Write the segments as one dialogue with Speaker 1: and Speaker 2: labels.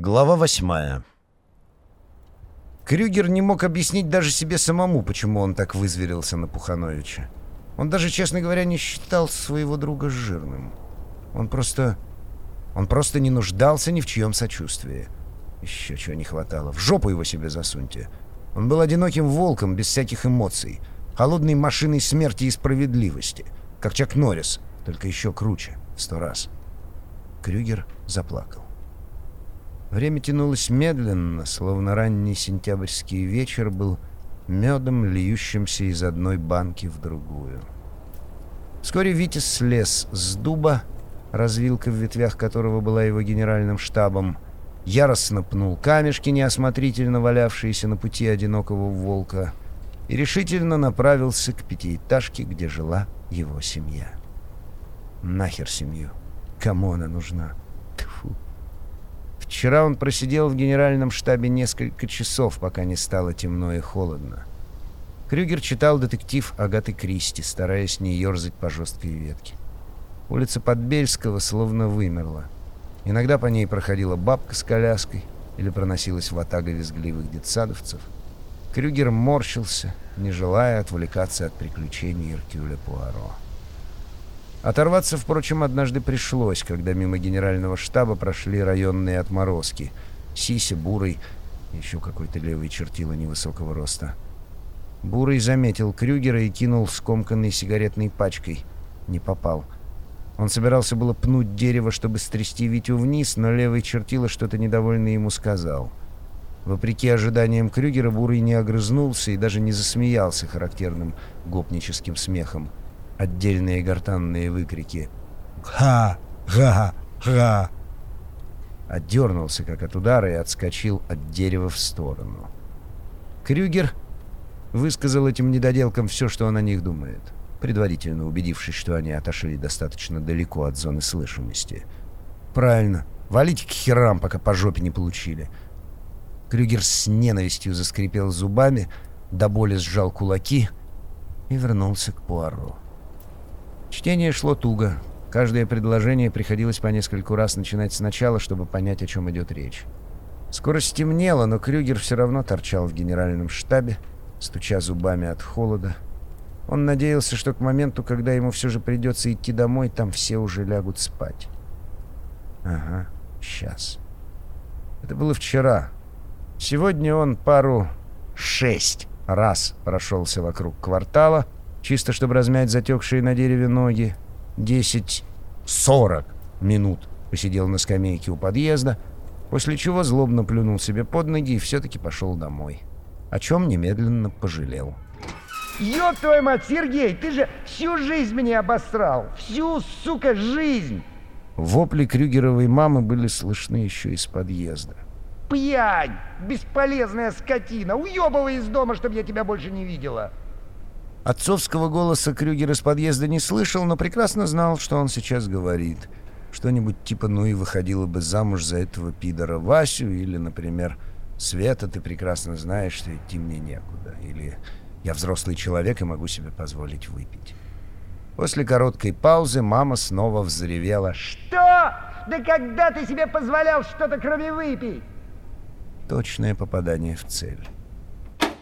Speaker 1: Глава восьмая. Крюгер не мог объяснить даже себе самому, почему он так вызверился на Пухановича. Он даже, честно говоря, не считал своего друга жирным. Он просто... Он просто не нуждался ни в чьем сочувствии. Еще чего не хватало. В жопу его себе засуньте. Он был одиноким волком, без всяких эмоций. Холодной машиной смерти и справедливости. Как Чак Норрис, только еще круче. Сто раз. Крюгер заплакал. Время тянулось медленно, словно ранний сентябрьский вечер был медом, льющимся из одной банки в другую. Вскоре Витя слез с дуба, развилка в ветвях которого была его генеральным штабом, яростно пнул камешки, неосмотрительно валявшиеся на пути одинокого волка, и решительно направился к пятиэтажке, где жила его семья. Нахер семью? Кому она нужна? Вчера он просидел в генеральном штабе несколько часов, пока не стало темно и холодно. Крюгер читал детектив Агаты Кристи, стараясь не ерзать по жесткой ветке. Улица Подбельского словно вымерла. Иногда по ней проходила бабка с коляской или проносилась ватага визгливых детсадовцев. Крюгер морщился, не желая отвлекаться от приключений Иркюля Пуаро. Оторваться, впрочем, однажды пришлось, когда мимо генерального штаба прошли районные отморозки. Сися, Бурый, еще какой-то левый чертила невысокого роста. Бурый заметил Крюгера и кинул скомканной сигаретной пачкой. Не попал. Он собирался было пнуть дерево, чтобы стрясти Витю вниз, но левый чертила что-то недовольно ему сказал. Вопреки ожиданиям Крюгера, Бурый не огрызнулся и даже не засмеялся характерным гопническим смехом отдельные гортанные выкрики «Ха! Ха! Ха!» Отдернулся, как от удара, и отскочил от дерева в сторону. Крюгер высказал этим недоделкам все, что он о них думает, предварительно убедившись, что они отошли достаточно далеко от зоны слышимости. «Правильно. Валите к херам, пока по жопе не получили». Крюгер с ненавистью заскрипел зубами, до боли сжал кулаки и вернулся к Пуаро. Чтение шло туго. Каждое предложение приходилось по нескольку раз начинать сначала, чтобы понять, о чем идет речь. Скоро стемнело, но Крюгер все равно торчал в генеральном штабе, стуча зубами от холода. Он надеялся, что к моменту, когда ему все же придется идти домой, там все уже лягут спать. Ага, сейчас. Это было вчера. Сегодня он пару шесть раз прошелся вокруг квартала — чисто чтобы размять затекшие на дереве ноги. Десять-сорок минут посидел на скамейке у подъезда, после чего злобно плюнул себе под ноги и все-таки пошел домой. О чем немедленно пожалел.
Speaker 2: Ёб твою мать, Сергей, ты же всю жизнь меня обосрал! Всю, сука, жизнь!
Speaker 1: Вопли Крюгеровой мамы были слышны еще из подъезда.
Speaker 2: Пьянь! Бесполезная скотина! Уебывай из дома, чтобы я тебя больше не видела!
Speaker 1: Отцовского голоса Крюгер из подъезда не слышал, но прекрасно знал, что он сейчас говорит. Что-нибудь типа «ну и выходила бы замуж за этого пидора Васю» или, например, «Света, ты прекрасно знаешь, что идти мне некуда» или «я взрослый человек и могу себе позволить выпить». После короткой паузы мама снова взревела
Speaker 2: «Что? Да когда ты себе позволял что-то кроме выпить?»
Speaker 1: Точное попадание в цель.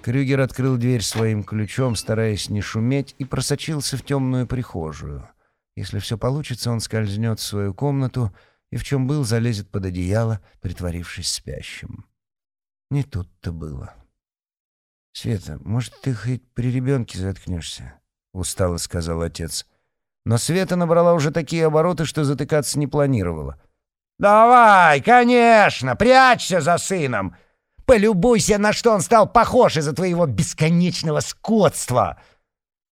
Speaker 1: Крюгер открыл дверь своим ключом, стараясь не шуметь, и просочился в темную прихожую. Если все получится, он скользнет в свою комнату и в чем был, залезет под одеяло, притворившись спящим. Не тут-то было. «Света, может, ты хоть при ребенке заткнешься?» — устало сказал отец. Но Света набрала уже такие обороты, что затыкаться не планировала.
Speaker 2: «Давай, конечно, прячься за сыном!» Полюбуйся, на что он стал похож из-за твоего бесконечного скотства!»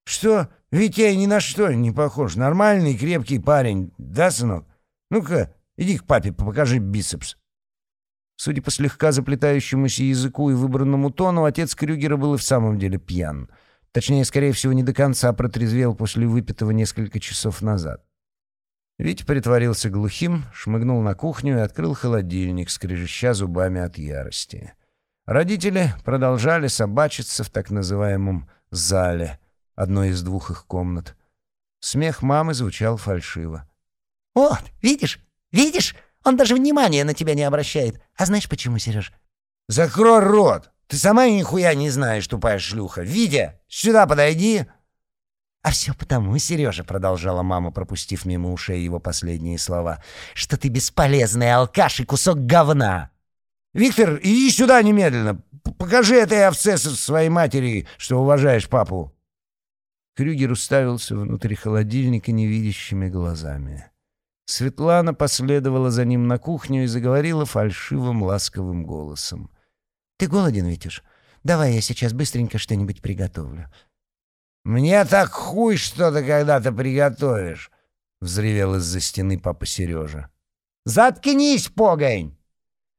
Speaker 1: «Что? Ведь я ни на что не похож. Нормальный, крепкий парень. Да, сынок? Ну-ка, иди к папе, покажи бицепс». Судя по слегка заплетающемуся языку и выбранному тону, отец Крюгера был и в самом деле пьян. Точнее, скорее всего, не до конца протрезвел после выпитого несколько часов назад. Витя притворился глухим, шмыгнул на кухню и открыл холодильник, скрежеща зубами от ярости. Родители продолжали собачиться в так называемом «зале», одной из двух их комнат. Смех мамы звучал фальшиво.
Speaker 2: «Вот, видишь, видишь, Он даже внимания на тебя не обращает. А знаешь почему, Сереж?
Speaker 1: Закрой рот! Ты сама нихуя не знаешь, тупая шлюха. Витя, сюда подойди!»
Speaker 2: «А все потому, Сережа», — продолжала мама, пропустив мимо ушей его последние слова, «что ты бесполезный алкаш и кусок говна».
Speaker 1: «Виктор, иди сюда немедленно. Покажи этой овце своей матери, что уважаешь папу». Крюгер уставился внутри холодильника невидящими глазами. Светлана последовала за ним на кухню и заговорила фальшивым ласковым голосом.
Speaker 2: «Ты голоден, Витюш? Давай я сейчас быстренько что-нибудь приготовлю».
Speaker 1: «Мне так хуй что-то когда-то приготовишь!» — взревел из-за стены папа Сережа.
Speaker 2: «Заткнись, погонь!»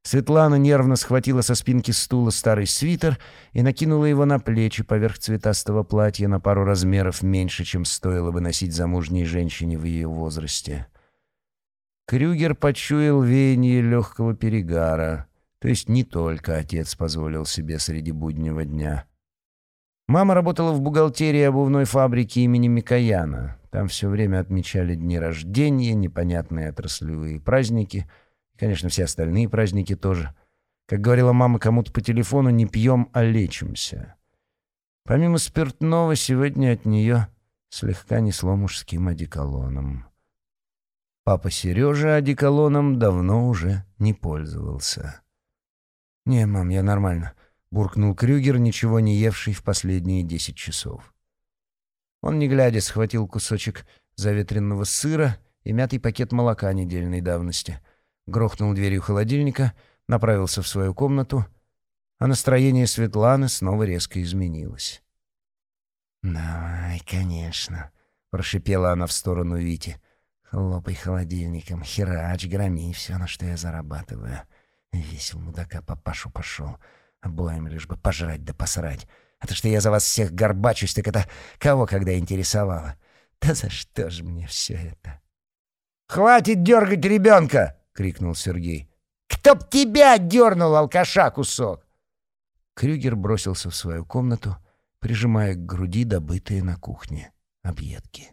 Speaker 1: Светлана нервно схватила со спинки стула старый свитер и накинула его на плечи поверх цветастого платья на пару размеров меньше, чем стоило бы носить замужней женщине в ее возрасте. Крюгер почуял веяние легкого перегара, то есть не только отец позволил себе среди буднего дня. Мама работала в бухгалтерии обувной фабрики имени Микояна. Там все время отмечали дни рождения, непонятные отраслевые праздники — Конечно, все остальные праздники тоже. Как говорила мама кому-то по телефону, не пьем, а лечимся. Помимо спиртного, сегодня от нее слегка несло мужским одеколоном. Папа Сережа одеколоном давно уже не пользовался. «Не, мам, я нормально», — буркнул Крюгер, ничего не евший в последние десять часов. Он, не глядя, схватил кусочек заветренного сыра и мятый пакет молока недельной давности — грохнул дверью холодильника, направился в свою комнату, а настроение Светланы снова резко изменилось.
Speaker 2: «Давай, конечно», — прошипела она в сторону Вити. «Хлопай холодильником, херач, громи все, на что я зарабатываю. Весь в мудака папашу пошел. Обоим лишь бы пожрать да посрать. А то, что я за вас всех горбачусь, так это кого когда интересовало? Да за что же мне все это?»
Speaker 1: «Хватит дергать ребенка!» — крикнул Сергей.
Speaker 2: «Кто б тебя дернул, алкаша, кусок!»
Speaker 1: Крюгер бросился в свою комнату, прижимая к груди добытые на кухне объедки.